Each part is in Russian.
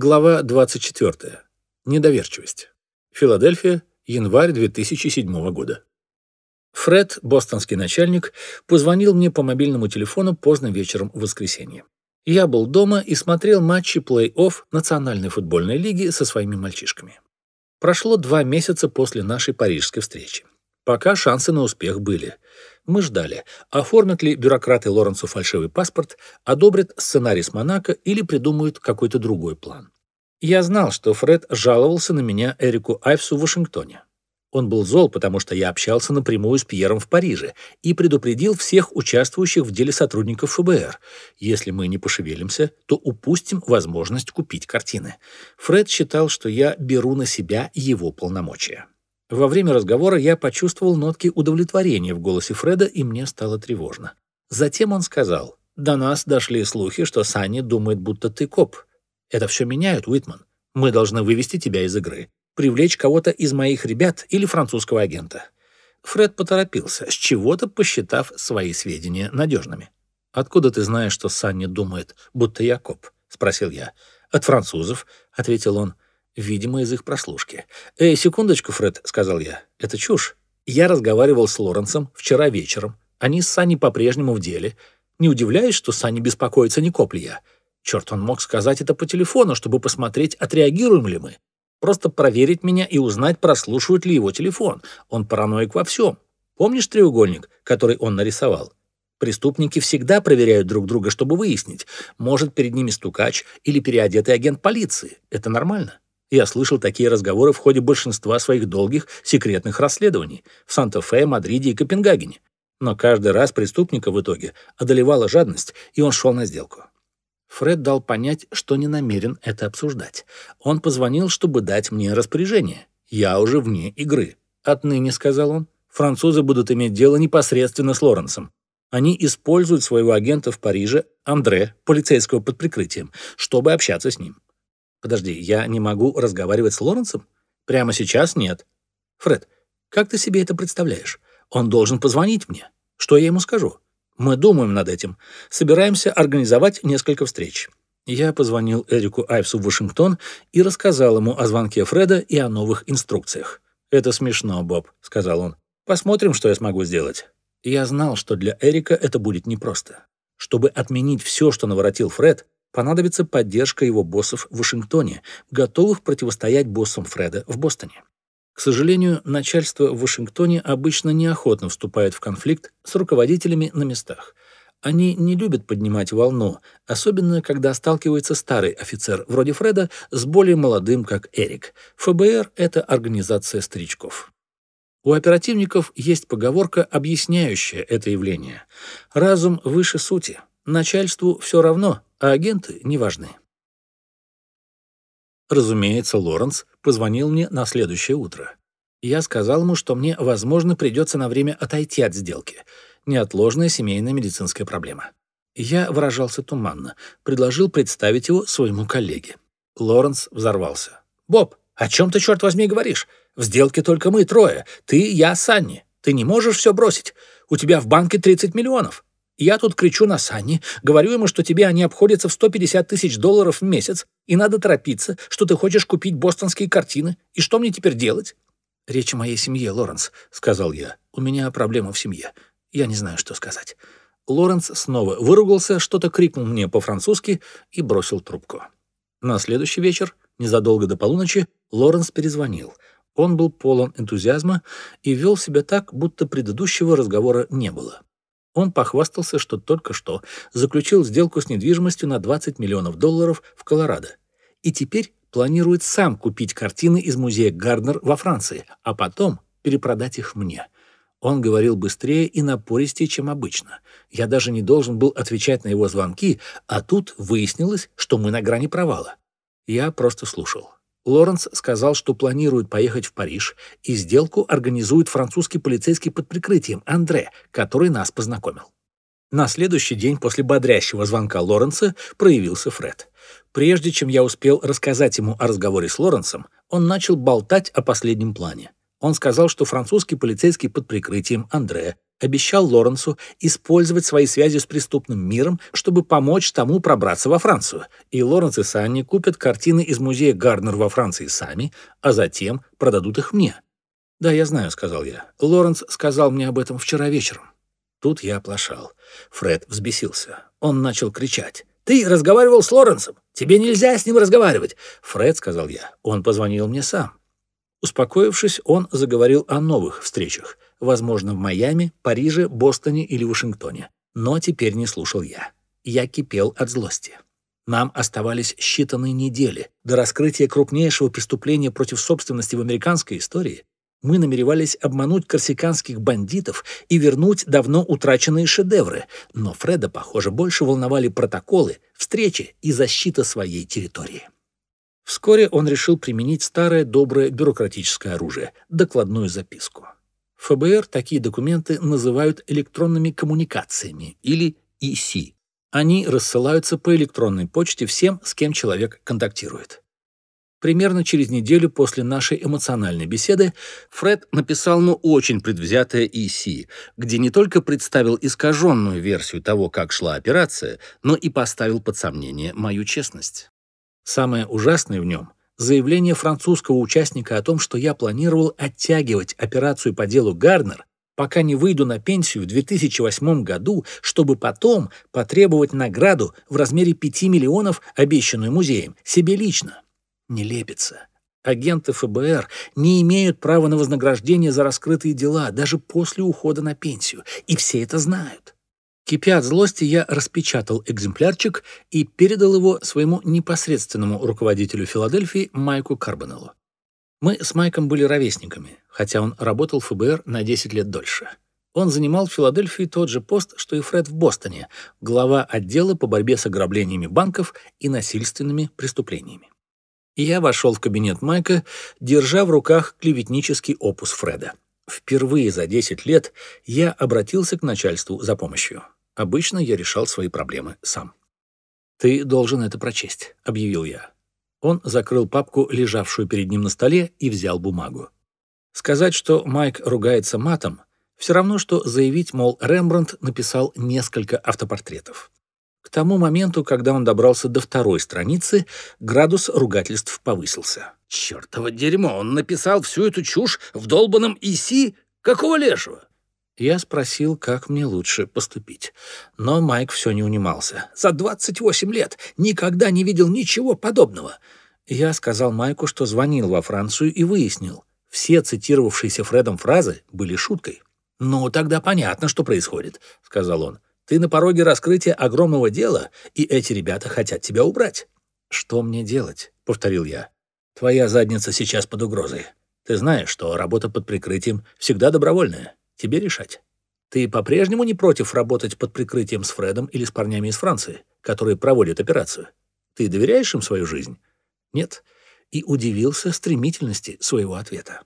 Глава 24. Недоверчивость. Филадельфия, январь 2007 года. Фред, бостонский начальник, позвонил мне по мобильному телефону поздно вечером в воскресенье. Я был дома и смотрел матчи плей-офф Национальной футбольной лиги со своими мальчишками. Прошло два месяца после нашей парижской встречи. Пока шансы на успех были. Мы ждали, оформят ли бюрократы Лоренсу фальшивый паспорт, одобрят сценарий с Монако или придумают какой-то другой план. Я знал, что Фред жаловался на меня Эрику Айвсу в Вашингтоне. Он был зол, потому что я общался напрямую с Пьером в Париже и предупредил всех участвующих в деле сотрудников ФБР. Если мы не пошевелимся, то упустим возможность купить картины. Фред считал, что я беру на себя его полномочия. Во время разговора я почувствовал нотки удовлетворения в голосе Фреда, и мне стало тревожно. Затем он сказал, «До нас дошли слухи, что Санни думает, будто ты коп. Это все меняет, Уитман. Мы должны вывести тебя из игры, привлечь кого-то из моих ребят или французского агента». Фред поторопился, с чего-то посчитав свои сведения надежными. «Откуда ты знаешь, что Санни думает, будто я коп?» — спросил я. «От французов», — ответил он видимо, из их прослушки. «Эй, секундочку, Фред», — сказал я. «Это чушь. Я разговаривал с Лоренсом вчера вечером. Они с Санни по-прежнему в деле. Не удивляюсь, что Санни беспокоится, не коп ли я. Черт, он мог сказать это по телефону, чтобы посмотреть, отреагируем ли мы. Просто проверить меня и узнать, прослушивает ли его телефон. Он параноик во всем. Помнишь треугольник, который он нарисовал? Преступники всегда проверяют друг друга, чтобы выяснить, может перед ними стукач или переодетый агент полиции. Это нормально. Я слышал такие разговоры в ходе большинства своих долгих секретных расследований в Санта-Фе, Мадриде и Копенгагене. Но каждый раз преступника в итоге одолевала жадность, и он шел на сделку. Фред дал понять, что не намерен это обсуждать. Он позвонил, чтобы дать мне распоряжение. Я уже вне игры. Отныне, сказал он, французы будут иметь дело непосредственно с Лоренсом. Они используют своего агента в Париже, Андре, полицейского под прикрытием, чтобы общаться с ним. Подожди, я не могу разговаривать с Лоренсом? Прямо сейчас нет. Фред, как ты себе это представляешь? Он должен позвонить мне. Что я ему скажу? Мы думаем над этим. Собираемся организовать несколько встреч. Я позвонил Эрику Айвсу в Вашингтон и рассказал ему о звонке Фреда и о новых инструкциях. «Это смешно, Боб», — сказал он. «Посмотрим, что я смогу сделать». Я знал, что для Эрика это будет непросто. Чтобы отменить все, что наворотил Фред, понадобится поддержка его боссов в Вашингтоне, готовых противостоять боссам Фреда в Бостоне. К сожалению, начальство в Вашингтоне обычно неохотно вступает в конфликт с руководителями на местах. Они не любят поднимать волну, особенно когда сталкивается старый офицер вроде Фреда с более молодым, как Эрик. ФБР — это организация старичков. У оперативников есть поговорка, объясняющая это явление. Разум выше сути. Начальству все равно, а агенты не важны. Разумеется, Лоренс позвонил мне на следующее утро. Я сказал ему, что мне, возможно, придется на время отойти от сделки. Неотложная семейная медицинская проблема. Я выражался туманно, предложил представить его своему коллеге. Лоренс взорвался. «Боб, о чем ты, черт возьми, говоришь? В сделке только мы трое. Ты, я, Санни. Ты не можешь все бросить. У тебя в банке 30 миллионов. Я тут кричу на Санни, говорю ему, что тебе они обходятся в 150 тысяч долларов в месяц, и надо торопиться, что ты хочешь купить бостонские картины, и что мне теперь делать? «Речь о моей семье, Лоренс», — сказал я. «У меня проблема в семье. Я не знаю, что сказать». Лоренс снова выругался, что-то крикнул мне по-французски и бросил трубку. На следующий вечер, незадолго до полуночи, Лоренс перезвонил. Он был полон энтузиазма и вел себя так, будто предыдущего разговора не было. Он похвастался, что только что заключил сделку с недвижимостью на 20 миллионов долларов в Колорадо. И теперь планирует сам купить картины из музея Гарднер во Франции, а потом перепродать их мне. Он говорил быстрее и напористее, чем обычно. Я даже не должен был отвечать на его звонки, а тут выяснилось, что мы на грани провала. Я просто слушал. Лоренс сказал, что планирует поехать в Париж, и сделку организует французский полицейский под прикрытием Андре, который нас познакомил. На следующий день после бодрящего звонка Лоренса проявился Фред. Прежде чем я успел рассказать ему о разговоре с Лоренсом, он начал болтать о последнем плане. Он сказал, что французский полицейский под прикрытием Андре обещал Лоренсу использовать свои связи с преступным миром, чтобы помочь тому пробраться во Францию. И Лоренс и Санни купят картины из музея Гарднер во Франции сами, а затем продадут их мне. «Да, я знаю», — сказал я. «Лоренс сказал мне об этом вчера вечером». Тут я оплошал. Фред взбесился. Он начал кричать. «Ты разговаривал с Лоренсом! Тебе нельзя с ним разговаривать!» «Фред», — сказал я, — «он позвонил мне сам». Успокоившись, он заговорил о новых встречах, возможно, в Майами, Париже, Бостоне или Вашингтоне. Но теперь не слушал я. Я кипел от злости. Нам оставались считанные недели до раскрытия крупнейшего преступления против собственности в американской истории. Мы намеревались обмануть корсиканских бандитов и вернуть давно утраченные шедевры, но Фреда, похоже, больше волновали протоколы, встречи и защита своей территории. Вскоре он решил применить старое доброе бюрократическое оружие – докладную записку. ФБР такие документы называют электронными коммуникациями или ИСИ. Они рассылаются по электронной почте всем, с кем человек контактирует. Примерно через неделю после нашей эмоциональной беседы Фред написал ну очень предвзятое ИСИ, где не только представил искаженную версию того, как шла операция, но и поставил под сомнение мою честность. Самое ужасное в нем — заявление французского участника о том, что я планировал оттягивать операцию по делу Гарднер, пока не выйду на пенсию в 2008 году, чтобы потом потребовать награду в размере 5 миллионов, обещанную музеем, себе лично. Не лепится. Агенты ФБР не имеют права на вознаграждение за раскрытые дела даже после ухода на пенсию, и все это знают. Кипя от злости, я распечатал экземплярчик и передал его своему непосредственному руководителю Филадельфии Майку Карбонеллу. Мы с Майком были ровесниками, хотя он работал в ФБР на 10 лет дольше. Он занимал в Филадельфии тот же пост, что и Фред в Бостоне, глава отдела по борьбе с ограблениями банков и насильственными преступлениями. я вошел в кабинет Майка, держа в руках клеветнический опус Фреда. Впервые за 10 лет я обратился к начальству за помощью. Обычно я решал свои проблемы сам. «Ты должен это прочесть», — объявил я. Он закрыл папку, лежавшую перед ним на столе, и взял бумагу. Сказать, что Майк ругается матом, все равно, что заявить, мол, Рембрандт написал несколько автопортретов. К тому моменту, когда он добрался до второй страницы, градус ругательств повысился. «Чёртово дерьмо! Он написал всю эту чушь в долбанном ИСИ? Какого лешего?» Я спросил, как мне лучше поступить. Но Майк все не унимался. «За 28 лет никогда не видел ничего подобного!» Я сказал Майку, что звонил во Францию и выяснил. Все цитировавшиеся Фредом фразы были шуткой. «Ну, тогда понятно, что происходит», — сказал он. «Ты на пороге раскрытия огромного дела, и эти ребята хотят тебя убрать». «Что мне делать?» — повторил я. «Твоя задница сейчас под угрозой. Ты знаешь, что работа под прикрытием всегда добровольная. Тебе решать. Ты по-прежнему не против работать под прикрытием с Фредом или с парнями из Франции, которые проводят операцию? Ты доверяешь им свою жизнь? Нет. И удивился стремительности своего ответа.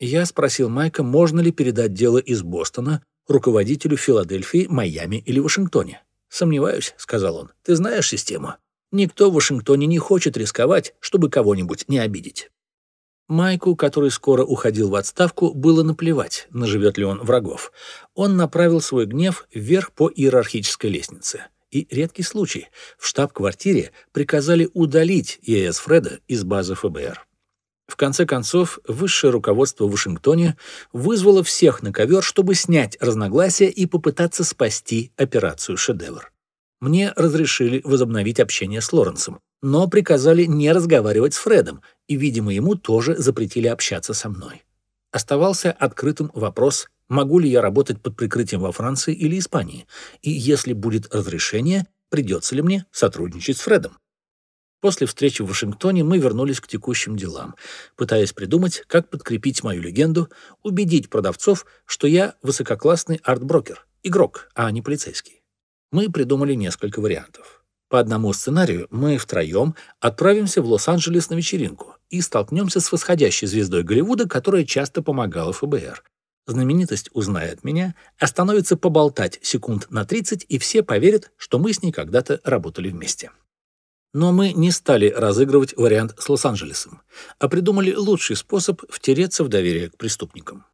Я спросил Майка, можно ли передать дело из Бостона руководителю Филадельфии, Майами или Вашингтоне. «Сомневаюсь», — сказал он. «Ты знаешь систему. Никто в Вашингтоне не хочет рисковать, чтобы кого-нибудь не обидеть». Майку, который скоро уходил в отставку, было наплевать, наживет ли он врагов. Он направил свой гнев вверх по иерархической лестнице. И редкий случай. В штаб-квартире приказали удалить ЕС Фреда из базы ФБР. В конце концов, высшее руководство в Вашингтоне вызвало всех на ковер, чтобы снять разногласия и попытаться спасти операцию «Шедевр». Мне разрешили возобновить общение с Лоренсом, но приказали не разговаривать с Фредом, и, видимо, ему тоже запретили общаться со мной. Оставался открытым вопрос, могу ли я работать под прикрытием во Франции или Испании, и если будет разрешение, придется ли мне сотрудничать с Фредом. После встречи в Вашингтоне мы вернулись к текущим делам, пытаясь придумать, как подкрепить мою легенду, убедить продавцов, что я высококлассный арт-брокер, игрок, а не полицейский. Мы придумали несколько вариантов. По одному сценарию мы втроем отправимся в Лос-Анджелес на вечеринку и столкнемся с восходящей звездой Голливуда, которая часто помогала ФБР. Знаменитость узнает меня, остановится поболтать секунд на 30, и все поверят, что мы с ней когда-то работали вместе. Но мы не стали разыгрывать вариант с Лос-Анджелесом, а придумали лучший способ втереться в доверие к преступникам.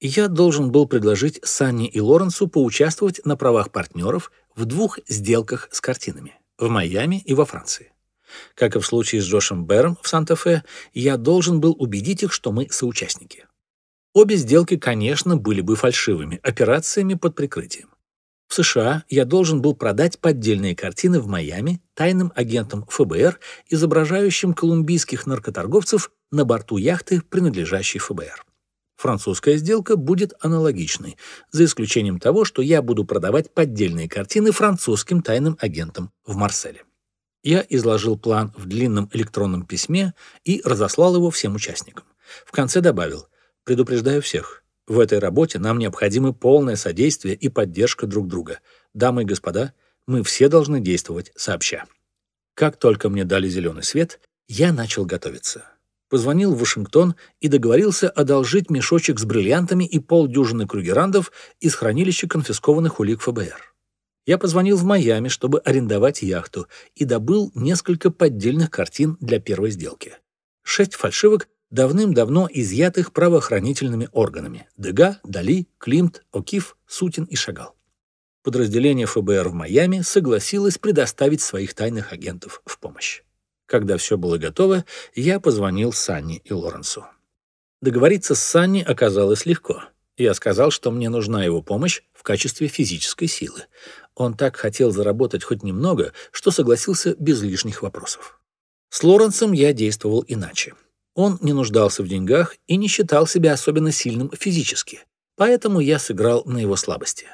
Я должен был предложить Санни и Лоренсу поучаствовать на правах партнеров в двух сделках с картинами – в Майами и во Франции. Как и в случае с Джошем Бэром в Санта-Фе, я должен был убедить их, что мы соучастники. Обе сделки, конечно, были бы фальшивыми, операциями под прикрытием. В США я должен был продать поддельные картины в Майами тайным агентам ФБР, изображающим колумбийских наркоторговцев на борту яхты, принадлежащей ФБР. Французская сделка будет аналогичной, за исключением того, что я буду продавать поддельные картины французским тайным агентам в Марселе. Я изложил план в длинном электронном письме и разослал его всем участникам. В конце добавил «Предупреждаю всех, в этой работе нам необходимы полное содействие и поддержка друг друга. Дамы и господа, мы все должны действовать сообща. Как только мне дали зеленый свет, я начал готовиться. Позвонил в Вашингтон и договорился одолжить мешочек с бриллиантами и полдюжины кругерандов из хранилища конфискованных улик ФБР. Я позвонил в Майами, чтобы арендовать яхту, и добыл несколько поддельных картин для первой сделки. Шесть фальшивок давным-давно изъятых правоохранительными органами – Дега, Дали, Климт, Окиф, Сутин и Шагал. Подразделение ФБР в Майами согласилось предоставить своих тайных агентов в помощь. Когда все было готово, я позвонил Санни и Лоренсу. Договориться с Санни оказалось легко. Я сказал, что мне нужна его помощь в качестве физической силы. Он так хотел заработать хоть немного, что согласился без лишних вопросов. С Лоренсом я действовал иначе. Он не нуждался в деньгах и не считал себя особенно сильным физически, поэтому я сыграл на его слабости.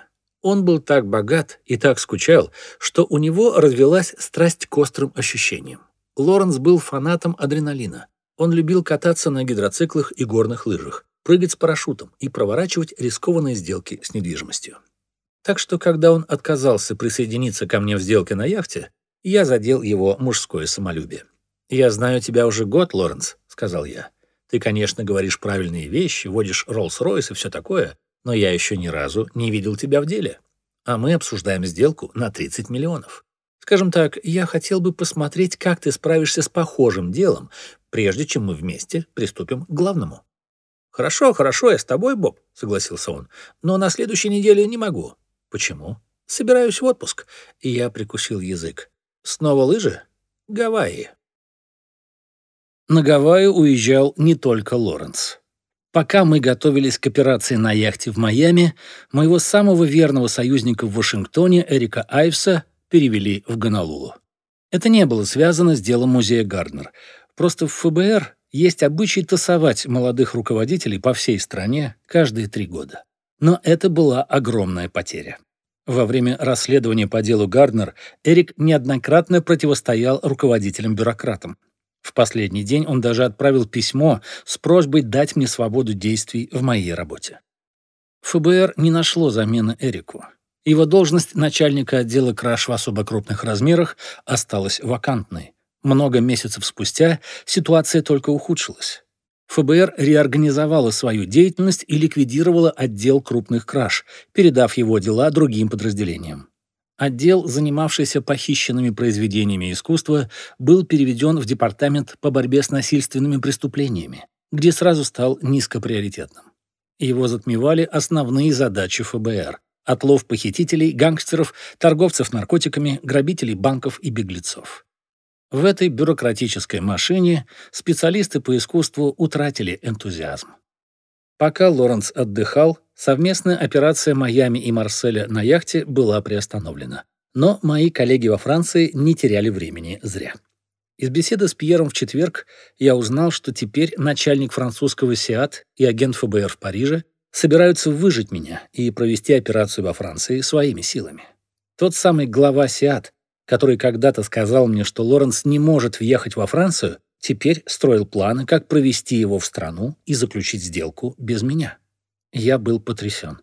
Он был так богат и так скучал, что у него развелась страсть к острым ощущениям. Лоренс был фанатом адреналина. Он любил кататься на гидроциклах и горных лыжах, прыгать с парашютом и проворачивать рискованные сделки с недвижимостью. Так что, когда он отказался присоединиться ко мне в сделке на яхте, я задел его мужское самолюбие. «Я знаю тебя уже год, Лоренс», — сказал я. «Ты, конечно, говоришь правильные вещи, водишь Роллс-Ройс и все такое, но я еще ни разу не видел тебя в деле. А мы обсуждаем сделку на 30 миллионов. Скажем так, я хотел бы посмотреть, как ты справишься с похожим делом, прежде чем мы вместе приступим к главному». «Хорошо, хорошо, я с тобой, Боб», — согласился он, «но на следующей неделе не могу». «Почему?» «Собираюсь в отпуск». И я прикусил язык. «Снова лыжи?» «Гавайи». На Гавайи уезжал не только Лоренс. Пока мы готовились к операции на яхте в Майами, моего самого верного союзника в Вашингтоне, Эрика Айвса, перевели в Гонолулу. Это не было связано с делом музея Гарднер. Просто в ФБР есть обычай тасовать молодых руководителей по всей стране каждые три года. Но это была огромная потеря. Во время расследования по делу Гарднер Эрик неоднократно противостоял руководителям-бюрократам. В последний день он даже отправил письмо с просьбой дать мне свободу действий в моей работе. ФБР не нашло замены Эрику. Его должность начальника отдела краж в особо крупных размерах осталась вакантной. Много месяцев спустя ситуация только ухудшилась. ФБР реорганизовало свою деятельность и ликвидировало отдел крупных краж, передав его дела другим подразделениям. Отдел, занимавшийся похищенными произведениями искусства, был переведен в Департамент по борьбе с насильственными преступлениями, где сразу стал низкоприоритетным. Его затмевали основные задачи ФБР – отлов похитителей, гангстеров, торговцев наркотиками, грабителей банков и беглецов. В этой бюрократической машине специалисты по искусству утратили энтузиазм. Пока Лоренс отдыхал, совместная операция Майами и Марселя на яхте была приостановлена. Но мои коллеги во Франции не теряли времени зря. Из беседы с Пьером в четверг я узнал, что теперь начальник французского СИАТ и агент ФБР в Париже собираются выжить меня и провести операцию во Франции своими силами. Тот самый глава СИАТ, который когда-то сказал мне, что Лоренс не может въехать во Францию, теперь строил планы, как провести его в страну и заключить сделку без меня. Я был потрясен.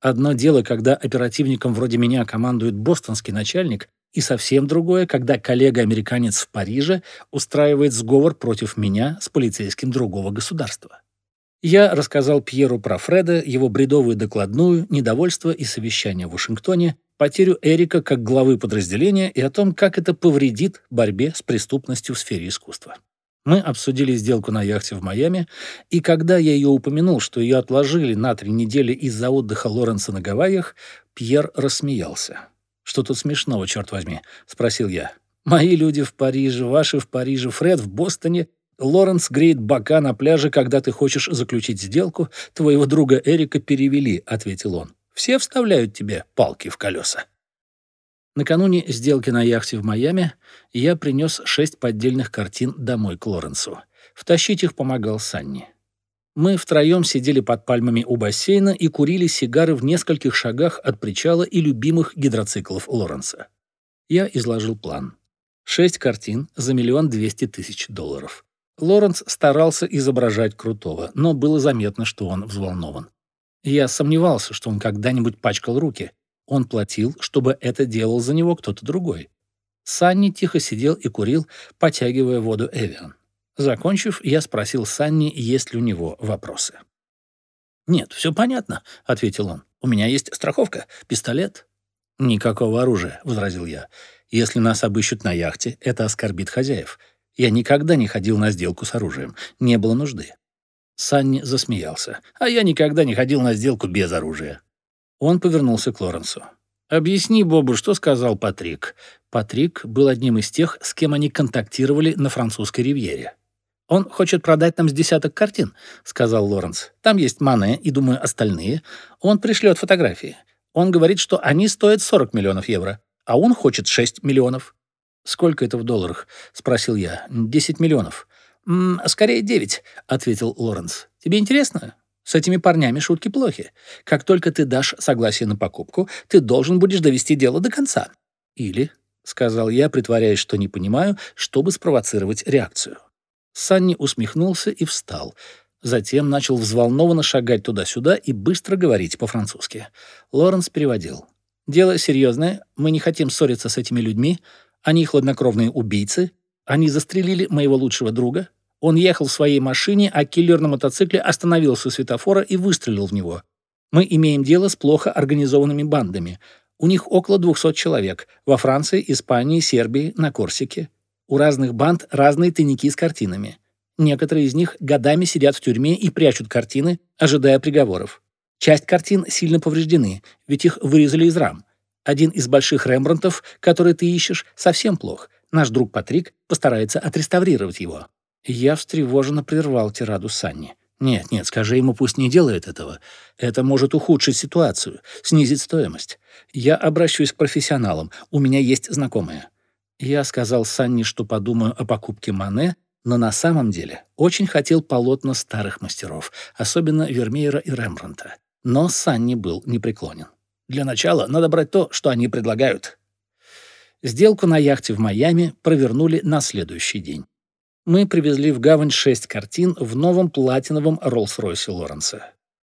Одно дело, когда оперативником вроде меня командует бостонский начальник, и совсем другое, когда коллега-американец в Париже устраивает сговор против меня с полицейским другого государства. Я рассказал Пьеру про Фреда, его бредовую докладную, недовольство и совещание в Вашингтоне, потерю Эрика как главы подразделения и о том, как это повредит борьбе с преступностью в сфере искусства. Мы обсудили сделку на яхте в Майами, и когда я ее упомянул, что ее отложили на три недели из-за отдыха Лоренса на Гавайях, Пьер рассмеялся. «Что тут смешного, черт возьми?» — спросил я. «Мои люди в Париже, ваши в Париже, Фред в Бостоне. Лоренс греет бока на пляже, когда ты хочешь заключить сделку. Твоего друга Эрика перевели», — ответил он. «Все вставляют тебе палки в колеса». Накануне сделки на яхте в Майами я принес шесть поддельных картин домой к Лоренсу. Втащить их помогал Санни. Мы втроем сидели под пальмами у бассейна и курили сигары в нескольких шагах от причала и любимых гидроциклов Лоренса. Я изложил план. Шесть картин за миллион двести тысяч долларов. Лоренс старался изображать крутого, но было заметно, что он взволнован. Я сомневался, что он когда-нибудь пачкал руки, он платил, чтобы это делал за него кто-то другой. Санни тихо сидел и курил, потягивая воду Эвиан. Закончив, я спросил Санни, есть ли у него вопросы. «Нет, все понятно», — ответил он. «У меня есть страховка, пистолет». «Никакого оружия», — возразил я. «Если нас обыщут на яхте, это оскорбит хозяев. Я никогда не ходил на сделку с оружием. Не было нужды». Санни засмеялся. «А я никогда не ходил на сделку без оружия». Он повернулся к Лоренсу. «Объясни Бобу, что сказал Патрик». Патрик был одним из тех, с кем они контактировали на французской ривьере. «Он хочет продать нам с десяток картин», — сказал Лоренс. «Там есть Мане и, думаю, остальные. Он пришлет фотографии. Он говорит, что они стоят 40 миллионов евро, а он хочет 6 миллионов». «Сколько это в долларах?» — спросил я. «10 миллионов». «М -м, «Скорее 9», — ответил Лоренс. «Тебе интересно? С этими парнями шутки плохи. Как только ты дашь согласие на покупку, ты должен будешь довести дело до конца. Или, — сказал я, притворяясь, что не понимаю, чтобы спровоцировать реакцию. Санни усмехнулся и встал. Затем начал взволнованно шагать туда-сюда и быстро говорить по-французски. Лоренс переводил. «Дело серьезное. Мы не хотим ссориться с этими людьми. Они хладнокровные убийцы. Они застрелили моего лучшего друга. Он ехал в своей машине, а киллер на мотоцикле остановился у светофора и выстрелил в него. Мы имеем дело с плохо организованными бандами. У них около 200 человек. Во Франции, Испании, Сербии, на Корсике. У разных банд разные тайники с картинами. Некоторые из них годами сидят в тюрьме и прячут картины, ожидая приговоров. Часть картин сильно повреждены, ведь их вырезали из рам. Один из больших Рембрандтов, который ты ищешь, совсем плох. Наш друг Патрик постарается отреставрировать его. Я встревоженно прервал тираду Санни. «Нет, нет, скажи ему, пусть не делает этого. Это может ухудшить ситуацию, снизить стоимость. Я обращусь к профессионалам, у меня есть знакомые». Я сказал Санни, что подумаю о покупке Мане, но на самом деле очень хотел полотна старых мастеров, особенно Вермеера и Рембранта. Но Санни был непреклонен. «Для начала надо брать то, что они предлагают». Сделку на яхте в Майами провернули на следующий день мы привезли в гавань шесть картин в новом платиновом Роллс-Ройсе Лоренса.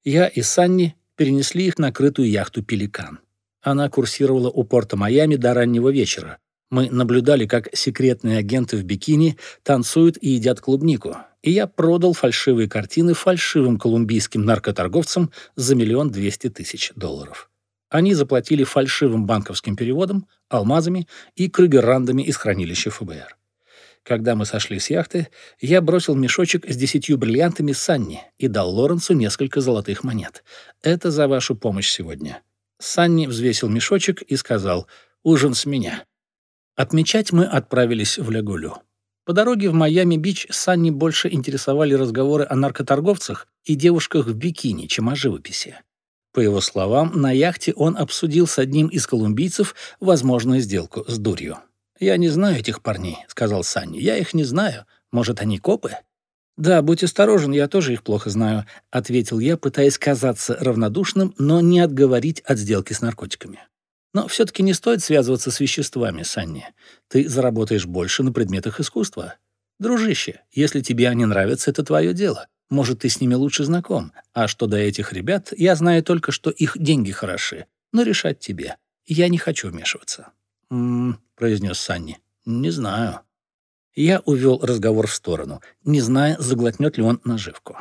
Я и Санни перенесли их на крытую яхту «Пеликан». Она курсировала у порта Майами до раннего вечера. Мы наблюдали, как секретные агенты в бикини танцуют и едят клубнику. И я продал фальшивые картины фальшивым колумбийским наркоторговцам за миллион двести тысяч долларов. Они заплатили фальшивым банковским переводом, алмазами и крыгеррандами из хранилища ФБР. Когда мы сошли с яхты, я бросил мешочек с десятью бриллиантами Санни и дал Лоренсу несколько золотых монет. Это за вашу помощь сегодня. Санни взвесил мешочек и сказал «Ужин с меня». Отмечать мы отправились в Лягулю. По дороге в Майами-Бич Санни больше интересовали разговоры о наркоторговцах и девушках в бикини, чем о живописи. По его словам, на яхте он обсудил с одним из колумбийцев возможную сделку с дурью. «Я не знаю этих парней», — сказал Санни. «Я их не знаю. Может, они копы?» «Да, будь осторожен, я тоже их плохо знаю», — ответил я, пытаясь казаться равнодушным, но не отговорить от сделки с наркотиками. «Но все-таки не стоит связываться с веществами, Санни. Ты заработаешь больше на предметах искусства. Дружище, если тебе они нравятся, это твое дело. Может, ты с ними лучше знаком. А что до этих ребят, я знаю только, что их деньги хороши. Но решать тебе. Я не хочу вмешиваться». «М-м», произнес Санни. «Не знаю». Я увел разговор в сторону, не зная, заглотнет ли он наживку.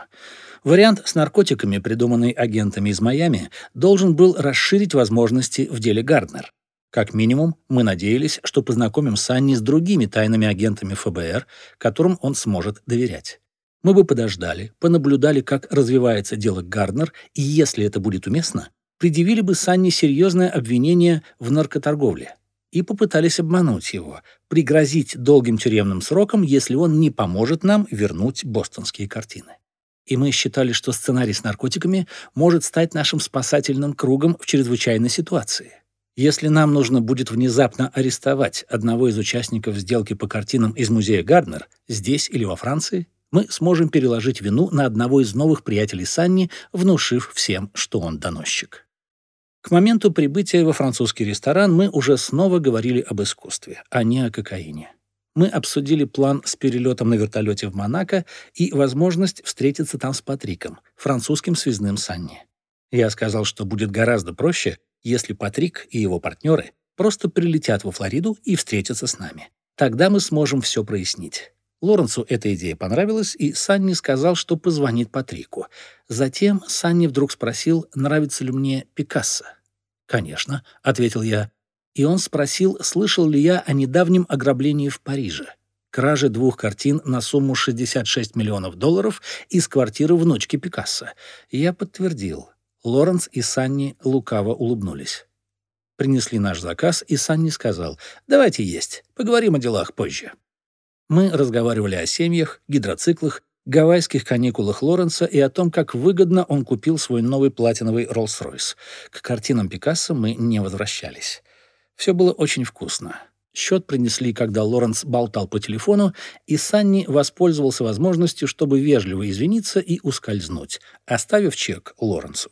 Вариант с наркотиками, придуманный агентами из Майами, должен был расширить возможности в деле Гарднер. Как минимум, мы надеялись, что познакомим Санни с другими тайными агентами ФБР, которым он сможет доверять. Мы бы подождали, понаблюдали, как развивается дело Гарднер, и если это будет уместно, предъявили бы Санни серьезное обвинение в наркоторговле и попытались обмануть его, пригрозить долгим тюремным сроком, если он не поможет нам вернуть бостонские картины. И мы считали, что сценарий с наркотиками может стать нашим спасательным кругом в чрезвычайной ситуации. Если нам нужно будет внезапно арестовать одного из участников сделки по картинам из музея Гарднер, здесь или во Франции, мы сможем переложить вину на одного из новых приятелей Санни, внушив всем, что он доносчик. К моменту прибытия во французский ресторан мы уже снова говорили об искусстве, а не о кокаине. Мы обсудили план с перелетом на вертолете в Монако и возможность встретиться там с Патриком, французским связным Санни. Я сказал, что будет гораздо проще, если Патрик и его партнеры просто прилетят во Флориду и встретятся с нами. Тогда мы сможем все прояснить. Лоренцу эта идея понравилась, и Санни сказал, что позвонит Патрику. Затем Санни вдруг спросил, нравится ли мне Пикассо. «Конечно», — ответил я. И он спросил, слышал ли я о недавнем ограблении в Париже. Краже двух картин на сумму 66 миллионов долларов из квартиры внучки Пикассо. Я подтвердил. Лоренц и Санни лукаво улыбнулись. Принесли наш заказ, и Санни сказал, «Давайте есть, поговорим о делах позже». Мы разговаривали о семьях, гидроциклах, гавайских каникулах Лоренса и о том, как выгодно он купил свой новый платиновый Роллс-Ройс. К картинам Пикассо мы не возвращались. Все было очень вкусно. Счет принесли, когда Лоренс болтал по телефону, и Санни воспользовался возможностью, чтобы вежливо извиниться и ускользнуть, оставив чек Лоренсу.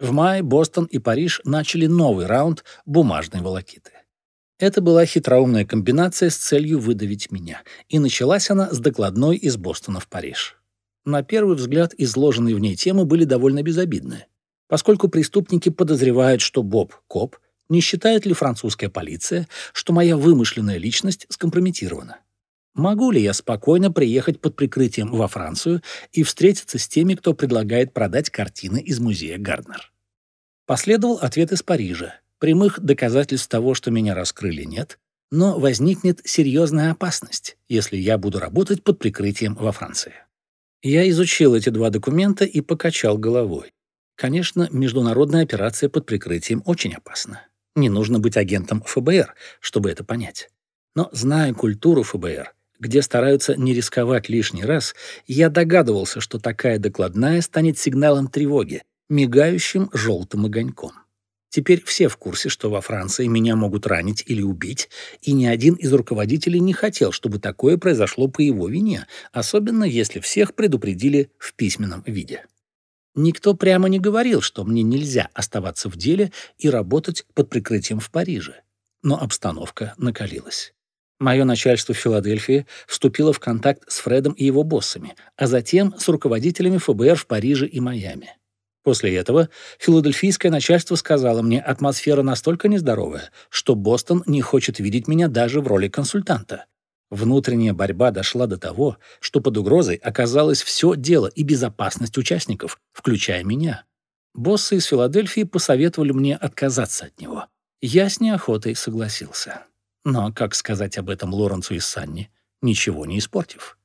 В мае Бостон и Париж начали новый раунд бумажной волокиты. Это была хитроумная комбинация с целью выдавить меня, и началась она с докладной из Бостона в Париж. На первый взгляд изложенные в ней темы были довольно безобидны. Поскольку преступники подозревают, что Боб — коп, не считает ли французская полиция, что моя вымышленная личность скомпрометирована? Могу ли я спокойно приехать под прикрытием во Францию и встретиться с теми, кто предлагает продать картины из музея Гарднер? Последовал ответ из Парижа, Прямых доказательств того, что меня раскрыли, нет, но возникнет серьезная опасность, если я буду работать под прикрытием во Франции. Я изучил эти два документа и покачал головой. Конечно, международная операция под прикрытием очень опасна. Не нужно быть агентом ФБР, чтобы это понять. Но зная культуру ФБР, где стараются не рисковать лишний раз, я догадывался, что такая докладная станет сигналом тревоги, мигающим желтым огоньком. Теперь все в курсе, что во Франции меня могут ранить или убить, и ни один из руководителей не хотел, чтобы такое произошло по его вине, особенно если всех предупредили в письменном виде. Никто прямо не говорил, что мне нельзя оставаться в деле и работать под прикрытием в Париже. Но обстановка накалилась. Мое начальство в Филадельфии вступило в контакт с Фредом и его боссами, а затем с руководителями ФБР в Париже и Майами. После этого филадельфийское начальство сказало мне, атмосфера настолько нездоровая, что Бостон не хочет видеть меня даже в роли консультанта. Внутренняя борьба дошла до того, что под угрозой оказалось все дело и безопасность участников, включая меня. Боссы из Филадельфии посоветовали мне отказаться от него. Я с неохотой согласился. Но как сказать об этом Лоренцу и Санни, ничего не испортив?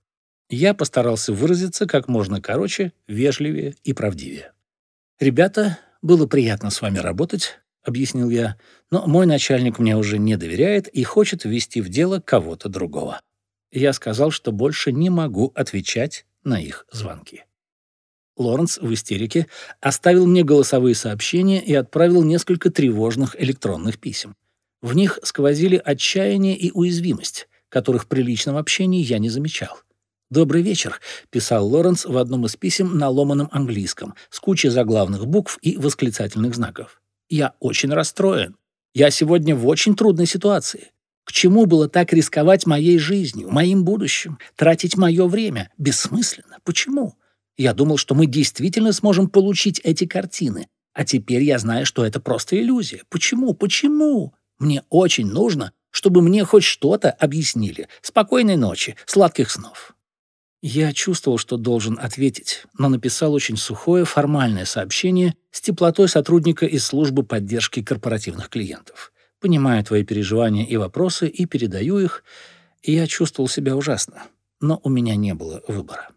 Я постарался выразиться как можно короче, вежливее и правдивее. «Ребята, было приятно с вами работать», — объяснил я, «но мой начальник мне уже не доверяет и хочет ввести в дело кого-то другого». Я сказал, что больше не могу отвечать на их звонки. Лоренс в истерике оставил мне голосовые сообщения и отправил несколько тревожных электронных писем. В них сквозили отчаяние и уязвимость, которых при личном общении я не замечал. «Добрый вечер», — писал Лоренс в одном из писем на ломаном английском, с кучей заглавных букв и восклицательных знаков. «Я очень расстроен. Я сегодня в очень трудной ситуации. К чему было так рисковать моей жизнью, моим будущим, тратить мое время? Бессмысленно. Почему? Я думал, что мы действительно сможем получить эти картины. А теперь я знаю, что это просто иллюзия. Почему? Почему? Мне очень нужно, чтобы мне хоть что-то объяснили. Спокойной ночи, сладких снов. Я чувствовал, что должен ответить, но написал очень сухое формальное сообщение с теплотой сотрудника из службы поддержки корпоративных клиентов. Понимаю твои переживания и вопросы и передаю их, я чувствовал себя ужасно, но у меня не было выбора.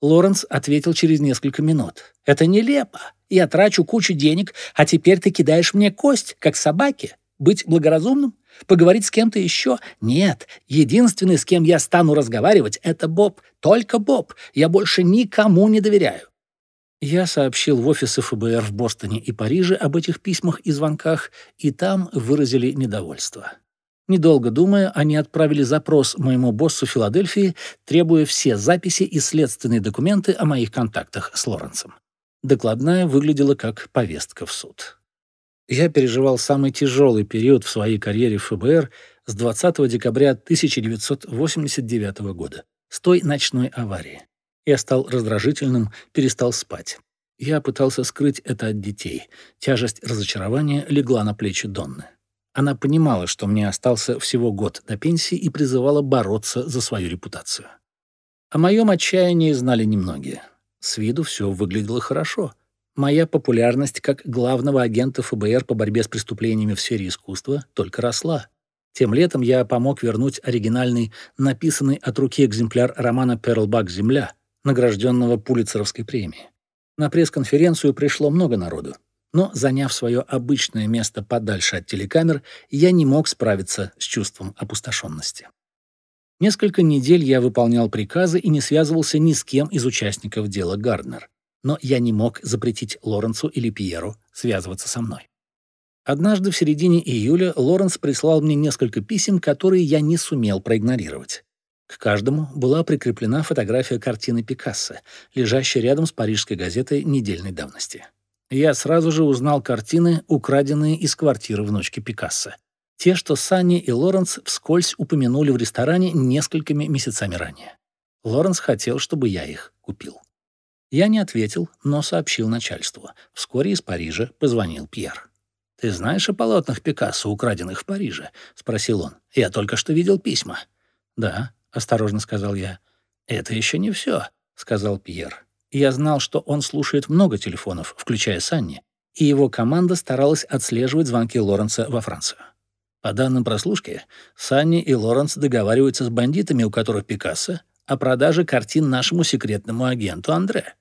Лоренс ответил через несколько минут. «Это нелепо. Я трачу кучу денег, а теперь ты кидаешь мне кость, как собаке. Быть благоразумным? Поговорить с кем-то еще? Нет. Единственный, с кем я стану разговаривать, это Боб. Только Боб. Я больше никому не доверяю. Я сообщил в офисы ФБР в Бостоне и Париже об этих письмах и звонках, и там выразили недовольство. Недолго думая, они отправили запрос моему боссу Филадельфии, требуя все записи и следственные документы о моих контактах с Лоренсом. Докладная выглядела как повестка в суд. Я переживал самый тяжелый период в своей карьере в ФБР с 20 декабря 1989 года, с той ночной аварии. Я стал раздражительным, перестал спать. Я пытался скрыть это от детей. Тяжесть разочарования легла на плечи Донны. Она понимала, что мне остался всего год до пенсии и призывала бороться за свою репутацию. О моем отчаянии знали немногие. С виду все выглядело хорошо. Моя популярность как главного агента ФБР по борьбе с преступлениями в сфере искусства только росла. Тем летом я помог вернуть оригинальный, написанный от руки экземпляр романа «Перлбак. Земля», награжденного Пулицеровской премией. На пресс-конференцию пришло много народу, но, заняв свое обычное место подальше от телекамер, я не мог справиться с чувством опустошенности. Несколько недель я выполнял приказы и не связывался ни с кем из участников дела Гарднер но я не мог запретить Лоренцу или Пьеру связываться со мной. Однажды в середине июля Лоренс прислал мне несколько писем, которые я не сумел проигнорировать. К каждому была прикреплена фотография картины Пикассо, лежащей рядом с парижской газетой недельной давности. Я сразу же узнал картины, украденные из квартиры внучки Пикассо. Те, что Санни и Лоренс вскользь упомянули в ресторане несколькими месяцами ранее. Лоренс хотел, чтобы я их купил. Я не ответил, но сообщил начальству. Вскоре из Парижа позвонил Пьер. «Ты знаешь о полотнах Пикассо, украденных в Париже?» — спросил он. «Я только что видел письма». «Да», — осторожно сказал я. «Это еще не все», — сказал Пьер. Я знал, что он слушает много телефонов, включая Санни, и его команда старалась отслеживать звонки Лоренса во Францию. По данным прослушки, Санни и Лоренс договариваются с бандитами, у которых Пикассо, о продаже картин нашему секретному агенту Андре.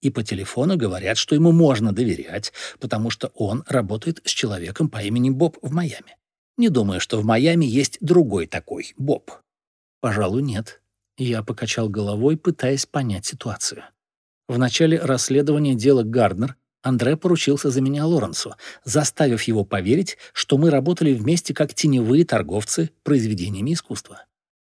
И по телефону говорят, что ему можно доверять, потому что он работает с человеком по имени Боб в Майами. Не думаю, что в Майами есть другой такой Боб. Пожалуй, нет. Я покачал головой, пытаясь понять ситуацию. В начале расследования дела Гарднер Андре поручился за меня Лоренсу, заставив его поверить, что мы работали вместе как теневые торговцы произведениями искусства.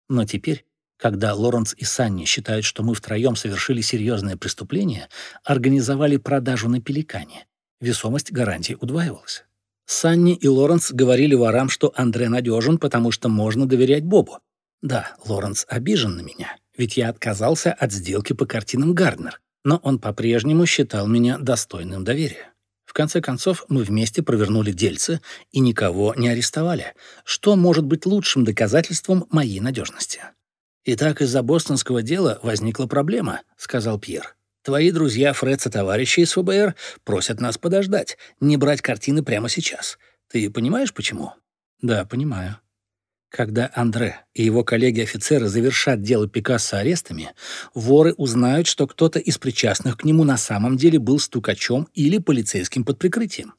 Но теперь когда Лоренс и Санни считают, что мы втроем совершили серьезное преступление, организовали продажу на Пеликане. Весомость гарантий удваивалась. Санни и Лоренс говорили ворам, что Андре надежен, потому что можно доверять Бобу. Да, Лоренс обижен на меня, ведь я отказался от сделки по картинам Гарднер, но он по-прежнему считал меня достойным доверия. В конце концов, мы вместе провернули дельцы и никого не арестовали, что может быть лучшим доказательством моей надежности. «Итак, из-за бостонского дела возникла проблема», — сказал Пьер. «Твои друзья Фредс и товарищи из ФБР просят нас подождать, не брать картины прямо сейчас. Ты понимаешь, почему?» «Да, понимаю». Когда Андре и его коллеги-офицеры завершат дело Пикассо арестами, воры узнают, что кто-то из причастных к нему на самом деле был стукачом или полицейским под прикрытием.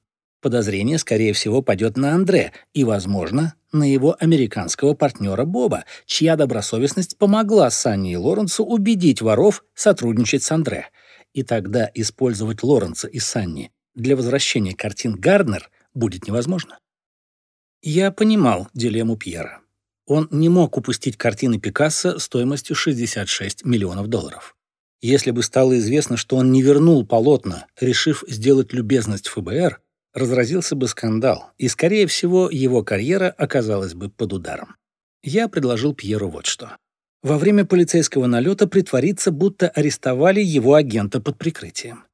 Подозрение, скорее всего, пойдет на Андре и, возможно, на его американского партнера Боба, чья добросовестность помогла Санни и Лоренсу убедить воров сотрудничать с Андре. И тогда использовать Лоренса и Санни для возвращения картин Гарднер будет невозможно. Я понимал дилемму Пьера. Он не мог упустить картины Пикассо стоимостью 66 миллионов долларов. Если бы стало известно, что он не вернул полотна, решив сделать любезность ФБР, разразился бы скандал, и, скорее всего, его карьера оказалась бы под ударом. Я предложил Пьеру вот что. Во время полицейского налета притвориться, будто арестовали его агента под прикрытием.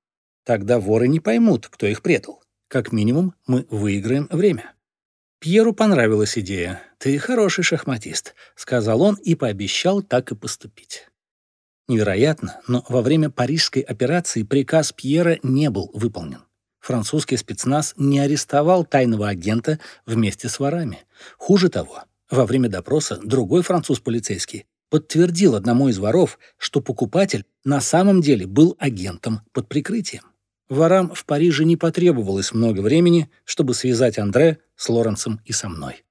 Тогда воры не поймут, кто их предал. Как минимум, мы выиграем время. Пьеру понравилась идея. «Ты хороший шахматист», — сказал он и пообещал так и поступить. Невероятно, но во время парижской операции приказ Пьера не был выполнен. Французский спецназ не арестовал тайного агента вместе с ворами. Хуже того, во время допроса другой француз-полицейский подтвердил одному из воров, что покупатель на самом деле был агентом под прикрытием. Ворам в Париже не потребовалось много времени, чтобы связать Андре с Лоренсом и со мной.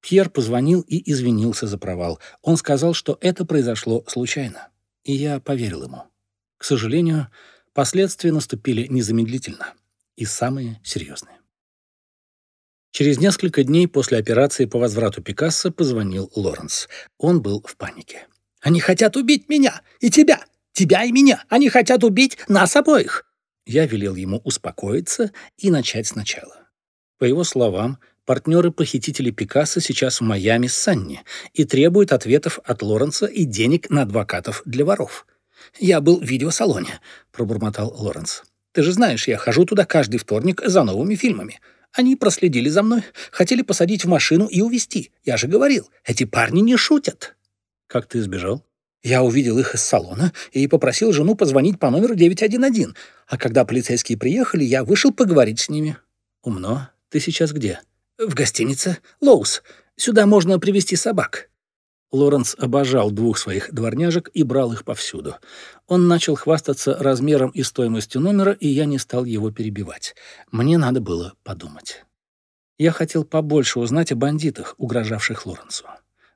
Пьер позвонил и извинился за провал. Он сказал, что это произошло случайно. И я поверил ему. К сожалению, последствия наступили незамедлительно. И самые серьезные. Через несколько дней после операции по возврату Пикассо позвонил Лоренс. Он был в панике. «Они хотят убить меня и тебя! Тебя и меня! Они хотят убить нас обоих! Я велел ему успокоиться и начать сначала. По его словам, партнеры похитителей Пикассо сейчас в Майами с Санни и требуют ответов от Лоренса и денег на адвокатов для воров. «Я был в видеосалоне», — пробормотал Лоренс. «Ты же знаешь, я хожу туда каждый вторник за новыми фильмами. Они проследили за мной, хотели посадить в машину и увезти. Я же говорил, эти парни не шутят». «Как ты сбежал?» Я увидел их из салона и попросил жену позвонить по номеру 911. А когда полицейские приехали, я вышел поговорить с ними. Умно. Ты сейчас где? В гостинице. Лоус. Сюда можно привести собак. Лоренс обожал двух своих дворняжек и брал их повсюду. Он начал хвастаться размером и стоимостью номера, и я не стал его перебивать. Мне надо было подумать. Я хотел побольше узнать о бандитах, угрожавших Лоренсу.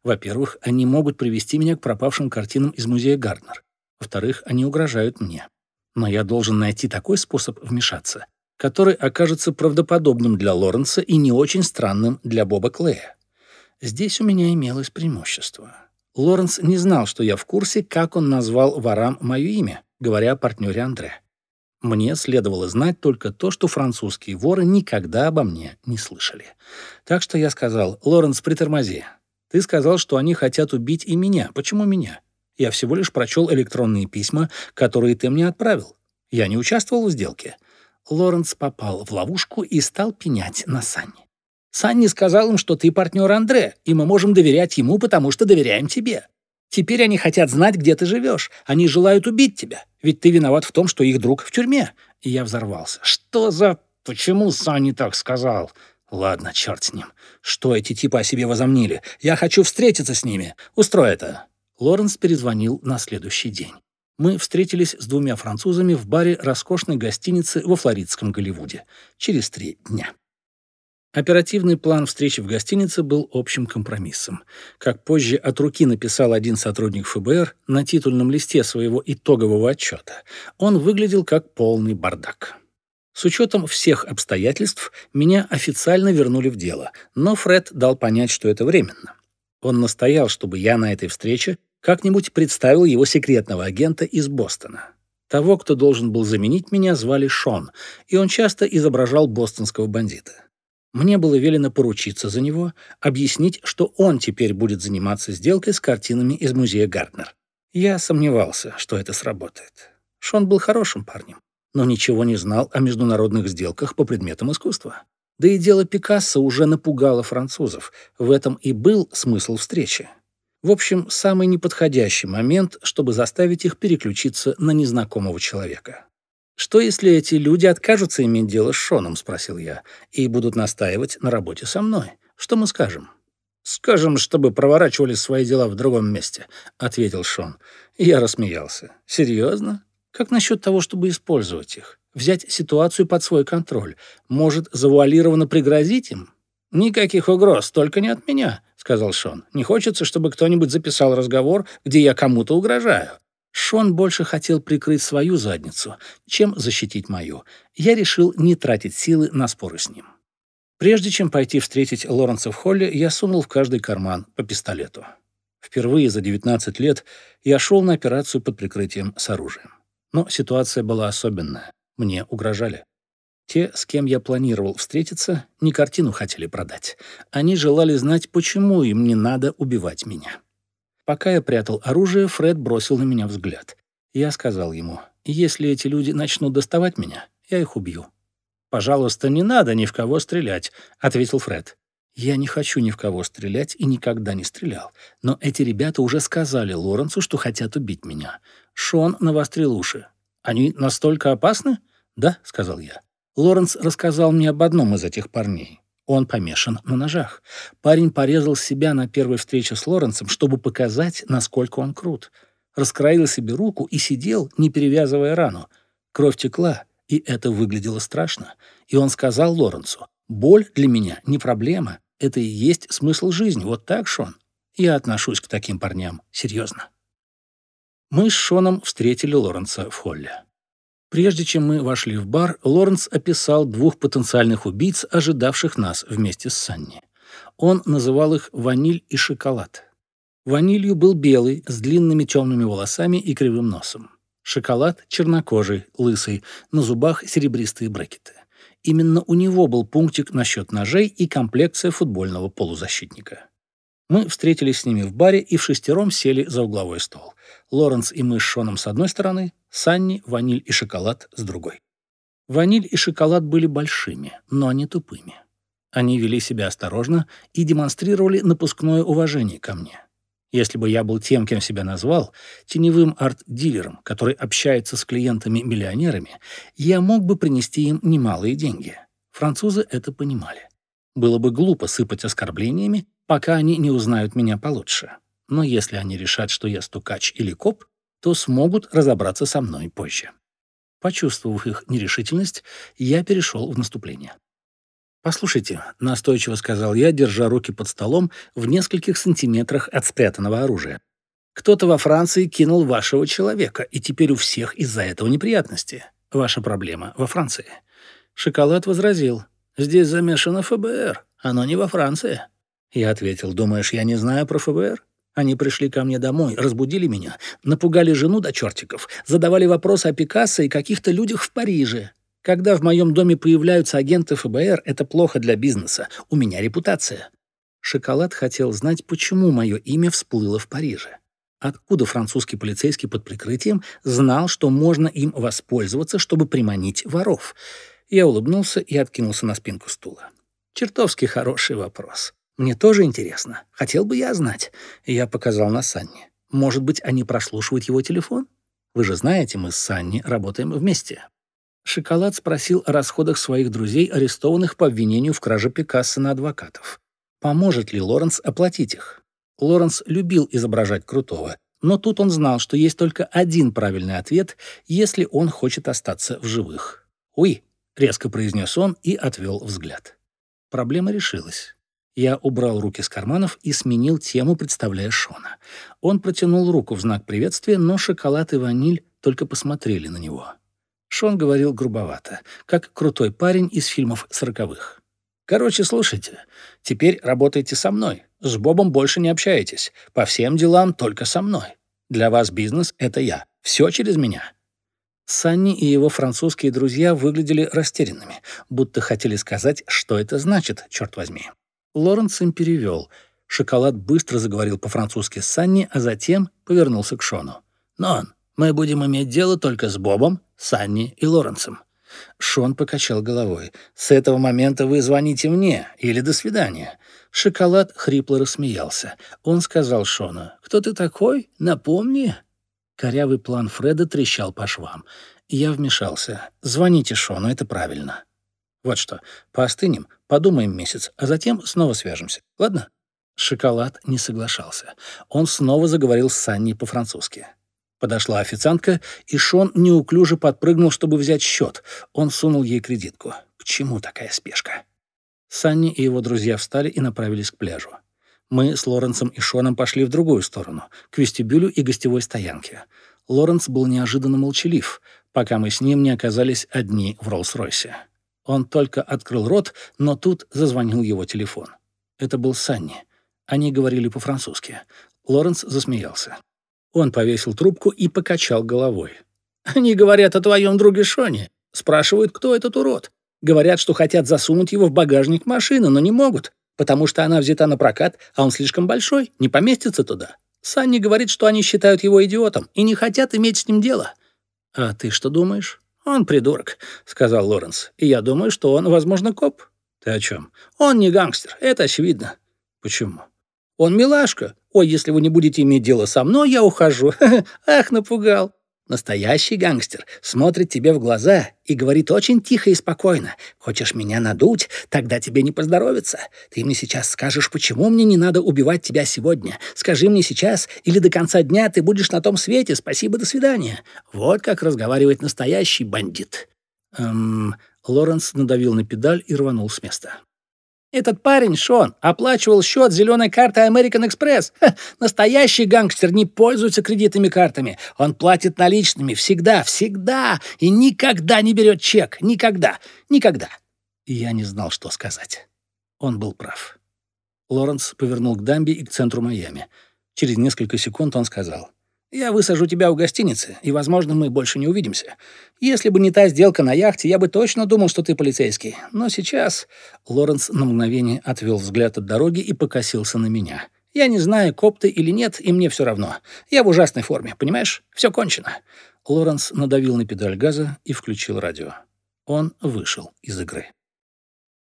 Во-первых, они могут привести меня к пропавшим картинам из музея Гарднер. Во-вторых, они угрожают мне. Но я должен найти такой способ вмешаться, который окажется правдоподобным для Лоренса и не очень странным для Боба Клея. Здесь у меня имелось преимущество. Лоренс не знал, что я в курсе, как он назвал ворам мое имя, говоря о партнере Андре. Мне следовало знать только то, что французские воры никогда обо мне не слышали. Так что я сказал, «Лоренс, притормози. Ты сказал, что они хотят убить и меня. Почему меня? Я всего лишь прочел электронные письма, которые ты мне отправил. Я не участвовал в сделке». Лоренс попал в ловушку и стал пенять на Санни. «Санни сказал им, что ты партнер Андре, и мы можем доверять ему, потому что доверяем тебе. Теперь они хотят знать, где ты живешь. Они желают убить тебя, ведь ты виноват в том, что их друг в тюрьме». И я взорвался. «Что за... Почему Санни так сказал?» Ладно, черт с ним. Что эти типы о себе возомнили? Я хочу встретиться с ними. Устрой это. Лоренс перезвонил на следующий день. Мы встретились с двумя французами в баре роскошной гостиницы во флоридском Голливуде. Через три дня. Оперативный план встречи в гостинице был общим компромиссом. Как позже от руки написал один сотрудник ФБР на титульном листе своего итогового отчета, он выглядел как полный бардак. С учетом всех обстоятельств меня официально вернули в дело, но Фред дал понять, что это временно. Он настоял, чтобы я на этой встрече как-нибудь представил его секретного агента из Бостона. Того, кто должен был заменить меня, звали Шон, и он часто изображал бостонского бандита. Мне было велено поручиться за него, объяснить, что он теперь будет заниматься сделкой с картинами из музея Гарднер. Я сомневался, что это сработает. Шон был хорошим парнем но ничего не знал о международных сделках по предметам искусства. Да и дело Пикассо уже напугало французов. В этом и был смысл встречи. В общем, самый неподходящий момент, чтобы заставить их переключиться на незнакомого человека. «Что, если эти люди откажутся иметь дело с Шоном?» — спросил я. «И будут настаивать на работе со мной. Что мы скажем?» «Скажем, чтобы проворачивали свои дела в другом месте», — ответил Шон. Я рассмеялся. «Серьезно? Как насчет того, чтобы использовать их? Взять ситуацию под свой контроль? Может, завуалированно пригрозить им? «Никаких угроз, только не от меня», — сказал Шон. «Не хочется, чтобы кто-нибудь записал разговор, где я кому-то угрожаю». Шон больше хотел прикрыть свою задницу, чем защитить мою. Я решил не тратить силы на споры с ним. Прежде чем пойти встретить Лоренса в холле, я сунул в каждый карман по пистолету. Впервые за 19 лет я шел на операцию под прикрытием с оружием. Но ситуация была особенная. Мне угрожали. Те, с кем я планировал встретиться, не картину хотели продать. Они желали знать, почему им не надо убивать меня. Пока я прятал оружие, Фред бросил на меня взгляд. Я сказал ему, если эти люди начнут доставать меня, я их убью. «Пожалуйста, не надо ни в кого стрелять», — ответил Фред. Я не хочу ни в кого стрелять и никогда не стрелял. Но эти ребята уже сказали Лоренцу, что хотят убить меня. Шон навострил уши. Они настолько опасны? Да, сказал я. Лоренс рассказал мне об одном из этих парней. Он помешан на ножах. Парень порезал себя на первой встрече с Лоренсом, чтобы показать, насколько он крут. Раскроил себе руку и сидел, не перевязывая рану. Кровь текла, и это выглядело страшно. И он сказал Лоренсу, «Боль для меня не проблема. Это и есть смысл жизни. Вот так, Шон. Я отношусь к таким парням серьезно». Мы с Шоном встретили Лоренса в холле. Прежде чем мы вошли в бар, Лоренс описал двух потенциальных убийц, ожидавших нас вместе с Санни. Он называл их «ваниль» и «шоколад». Ванилью был белый, с длинными темными волосами и кривым носом. Шоколад — чернокожий, лысый, на зубах серебристые брекеты. Именно у него был пунктик насчет ножей и комплекция футбольного полузащитника. Мы встретились с ними в баре и в шестером сели за угловой стол. Лоренс и мы с Шоном с одной стороны, Санни, ваниль и шоколад с другой. Ваниль и шоколад были большими, но не тупыми. Они вели себя осторожно и демонстрировали напускное уважение ко мне. Если бы я был тем, кем себя назвал, теневым арт-дилером, который общается с клиентами-миллионерами, я мог бы принести им немалые деньги. Французы это понимали. Было бы глупо сыпать оскорблениями, пока они не узнают меня получше. Но если они решат, что я стукач или коп, то смогут разобраться со мной позже. Почувствовав их нерешительность, я перешел в наступление. «Послушайте», — настойчиво сказал я, держа руки под столом в нескольких сантиметрах от спрятанного оружия. «Кто-то во Франции кинул вашего человека, и теперь у всех из-за этого неприятности. Ваша проблема во Франции». Шоколад возразил. «Здесь замешано ФБР. Оно не во Франции». Я ответил, «Думаешь, я не знаю про ФБР? Они пришли ко мне домой, разбудили меня, напугали жену до чертиков, задавали вопросы о Пикассо и каких-то людях в Париже. Когда в моем доме появляются агенты ФБР, это плохо для бизнеса. У меня репутация. Шоколад хотел знать, почему мое имя всплыло в Париже. Откуда французский полицейский под прикрытием знал, что можно им воспользоваться, чтобы приманить воров? Я улыбнулся и откинулся на спинку стула. Чертовски хороший вопрос. Мне тоже интересно. Хотел бы я знать. Я показал на Санни. Может быть, они прослушивают его телефон? Вы же знаете, мы с Санни работаем вместе. Шоколад спросил о расходах своих друзей, арестованных по обвинению в краже Пикассо на адвокатов. Поможет ли Лоренс оплатить их? Лоренс любил изображать крутого, но тут он знал, что есть только один правильный ответ, если он хочет остаться в живых. «Уй!» — резко произнес он и отвел взгляд. Проблема решилась. Я убрал руки с карманов и сменил тему, представляя Шона. Он протянул руку в знак приветствия, но шоколад и ваниль только посмотрели на него. Шон говорил грубовато, как крутой парень из фильмов сороковых. «Короче, слушайте, теперь работайте со мной. С Бобом больше не общаетесь. По всем делам только со мной. Для вас бизнес — это я. Все через меня». Санни и его французские друзья выглядели растерянными, будто хотели сказать, что это значит, черт возьми. Лоренс им перевел. Шоколад быстро заговорил по-французски с Санни, а затем повернулся к Шону. «Нон, мы будем иметь дело только с Бобом, Санни и Лоренсом. Шон покачал головой. «С этого момента вы звоните мне, или до свидания». Шоколад хрипло рассмеялся. Он сказал Шону, «Кто ты такой? Напомни». Корявый план Фреда трещал по швам. Я вмешался. «Звоните Шону, это правильно». «Вот что, поостынем, подумаем месяц, а затем снова свяжемся. Ладно?» Шоколад не соглашался. Он снова заговорил с Санни по-французски. Подошла официантка, и Шон неуклюже подпрыгнул, чтобы взять счет. Он сунул ей кредитку. К чему такая спешка? Санни и его друзья встали и направились к пляжу. Мы с Лоренсом и Шоном пошли в другую сторону, к вестибюлю и гостевой стоянке. Лоренс был неожиданно молчалив, пока мы с ним не оказались одни в Роллс-Ройсе. Он только открыл рот, но тут зазвонил его телефон. Это был Санни. Они говорили по-французски. Лоренс засмеялся. Он повесил трубку и покачал головой. «Они говорят о твоем друге Шоне. Спрашивают, кто этот урод. Говорят, что хотят засунуть его в багажник машины, но не могут, потому что она взята на прокат, а он слишком большой, не поместится туда. Санни говорит, что они считают его идиотом и не хотят иметь с ним дело». «А ты что думаешь?» «Он придурок», — сказал Лоренс. «И я думаю, что он, возможно, коп». Ты о чем? Он не гангстер, это очевидно. Почему? Он милашка. Ой, если вы не будете иметь дело со мной, я ухожу. Ах, напугал. Настоящий гангстер смотрит тебе в глаза и говорит очень тихо и спокойно. «Хочешь меня надуть? Тогда тебе не поздоровится. Ты мне сейчас скажешь, почему мне не надо убивать тебя сегодня. Скажи мне сейчас, или до конца дня ты будешь на том свете. Спасибо, до свидания». Вот как разговаривает настоящий бандит. Эм, Лоренс надавил на педаль и рванул с места. Этот парень, Шон, оплачивал счет зеленой картой American Express. Ха, настоящий гангстер не пользуется кредитными картами. Он платит наличными всегда, всегда и никогда не берет чек. Никогда, никогда. И я не знал, что сказать. Он был прав. Лоренс повернул к дамбе и к центру Майами. Через несколько секунд он сказал — я высажу тебя у гостиницы, и, возможно, мы больше не увидимся. Если бы не та сделка на яхте, я бы точно думал, что ты полицейский. Но сейчас...» Лоренс на мгновение отвел взгляд от дороги и покосился на меня. «Я не знаю, коп ты или нет, и мне все равно. Я в ужасной форме, понимаешь? Все кончено». Лоренс надавил на педаль газа и включил радио. Он вышел из игры.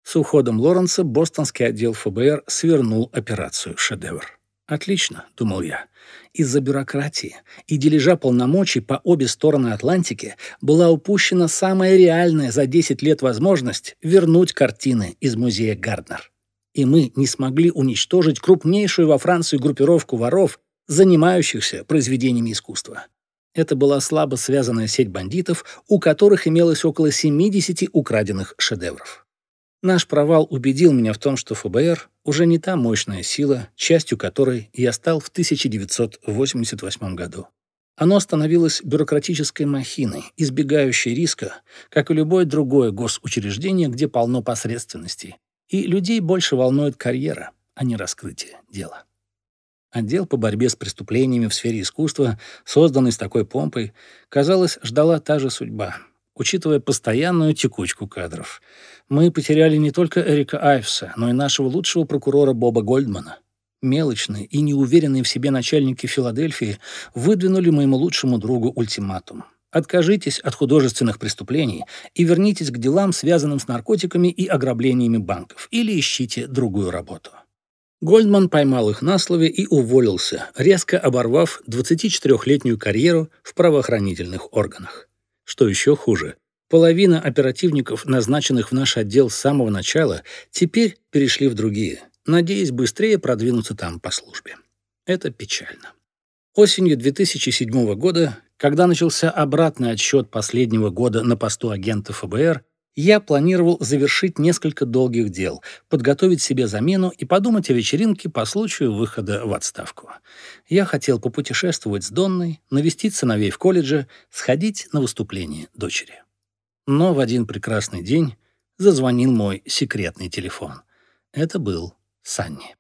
С уходом Лоренса бостонский отдел ФБР свернул операцию «Шедевр». «Отлично», — думал я. Из-за бюрократии и дележа полномочий по обе стороны Атлантики была упущена самая реальная за 10 лет возможность вернуть картины из музея Гарднер. И мы не смогли уничтожить крупнейшую во Франции группировку воров, занимающихся произведениями искусства. Это была слабо связанная сеть бандитов, у которых имелось около 70 украденных шедевров. Наш провал убедил меня в том, что ФБР уже не та мощная сила, частью которой я стал в 1988 году. Оно становилось бюрократической махиной, избегающей риска, как и любое другое госучреждение, где полно посредственностей. И людей больше волнует карьера, а не раскрытие дела. Отдел по борьбе с преступлениями в сфере искусства, созданный с такой помпой, казалось, ждала та же судьба, учитывая постоянную текучку кадров — мы потеряли не только Эрика Айвса, но и нашего лучшего прокурора Боба Гольдмана. Мелочные и неуверенные в себе начальники Филадельфии выдвинули моему лучшему другу ультиматум. Откажитесь от художественных преступлений и вернитесь к делам, связанным с наркотиками и ограблениями банков, или ищите другую работу. Гольдман поймал их на слове и уволился, резко оборвав 24-летнюю карьеру в правоохранительных органах. Что еще хуже, Половина оперативников, назначенных в наш отдел с самого начала, теперь перешли в другие, надеясь быстрее продвинуться там по службе. Это печально. Осенью 2007 года, когда начался обратный отсчет последнего года на посту агента ФБР, я планировал завершить несколько долгих дел, подготовить себе замену и подумать о вечеринке по случаю выхода в отставку. Я хотел попутешествовать с Донной, навестить сыновей в колледже, сходить на выступление дочери. Но в один прекрасный день зазвонил мой секретный телефон. Это был Санни.